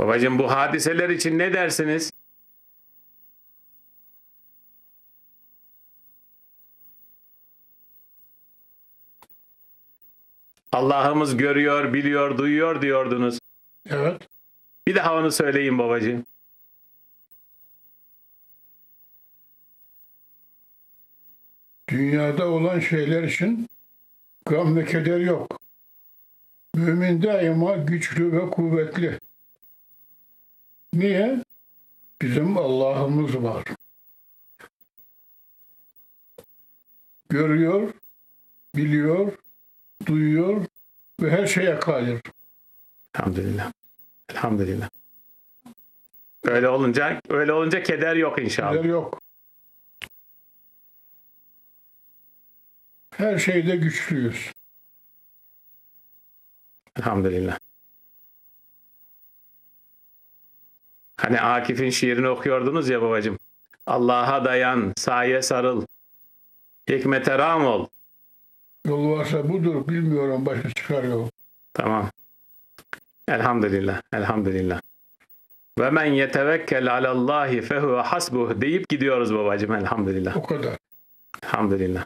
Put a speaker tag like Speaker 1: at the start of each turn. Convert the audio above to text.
Speaker 1: Babacığım bu hadiseler için ne dersiniz? Allah'ımız görüyor, biliyor, duyuyor diyordunuz.
Speaker 2: Evet.
Speaker 1: Bir daha onu söyleyin babacığım.
Speaker 2: Dünyada olan şeyler için gam ve keder yok. Mümin daima güçlü ve kuvvetli. Niye? Bizim Allah'ımız var. Görüyor, biliyor, duyuyor ve her şeye kadir.
Speaker 1: Elhamdülillah. Elhamdülillah. Öyle olunca öyle olunca keder yok inşallah.
Speaker 2: Keder yok. Her şeyde güçlüyüz.
Speaker 1: Elhamdülillah. Hani Akif'in şiirini okuyordunuz ya babacığım. Allah'a dayan, saye sarıl. Hikmete ram ol.
Speaker 2: Yol varsa budur, bilmiyorum başka çıkar yok.
Speaker 1: Tamam. Elhamdülillah. Elhamdülillah. Ve men yetevekkel alallahi fehuve hasbuh deyip gidiyoruz babacığım elhamdülillah.
Speaker 2: O kadar.
Speaker 1: Elhamdülillah.